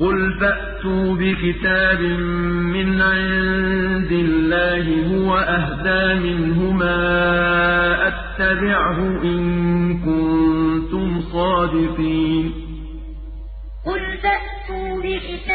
قُلْ فَأْتُوا بِكِتَابٍ مِّنْ عِندِ اللَّهِ هُوَ أَهْدَىٰ مِنْهُمَا أَتَّبِعْهُ إِن كُنتُمْ صَادِقِينَ قُلْ فَأْتُوا بِكِتَابٍ